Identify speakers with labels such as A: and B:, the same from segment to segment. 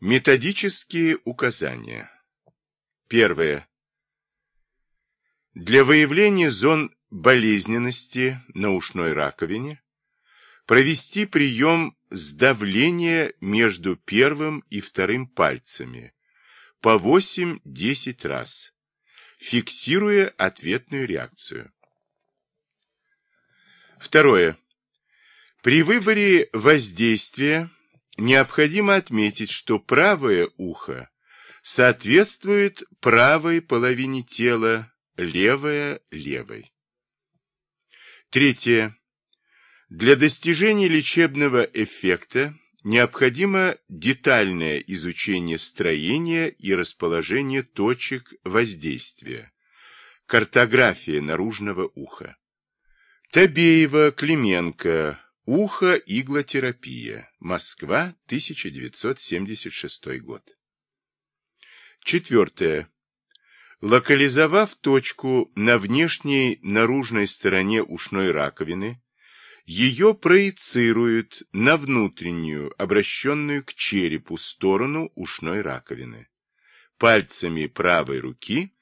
A: Методические указания. Первое. Для выявления зон болезненности на ушной раковине провести прием сдавления между первым и вторым пальцами по 8-10 раз, фиксируя ответную реакцию. Второе. При выборе воздействия необходимо отметить, что правое ухо соответствует правой половине тела, левое – левой. Третье. Для достижения лечебного эффекта необходимо детальное изучение строения и расположения точек воздействия, картография наружного уха. Табеева, Клименко, Ухо-иглотерапия. Москва, 1976 год. Четвертое. Локализовав точку на внешней наружной стороне ушной раковины, ее проецируют на внутреннюю, обращенную к черепу сторону ушной раковины. Пальцами правой руки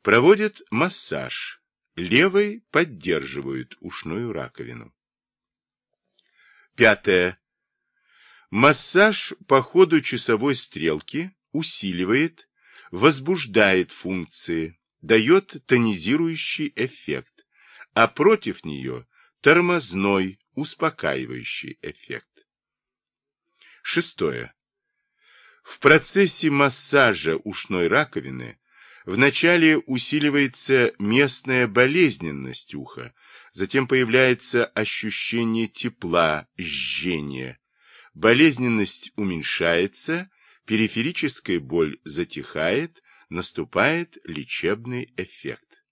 A: проводят массаж, левой поддерживают ушную раковину. Пятое. Массаж по ходу часовой стрелки усиливает, возбуждает функции, дает тонизирующий эффект, а против нее тормозной, успокаивающий эффект. Шестое. В процессе массажа ушной раковины Вначале усиливается местная болезненность уха, затем появляется ощущение тепла, жжения. Болезненность уменьшается, периферическая боль затихает, наступает лечебный эффект.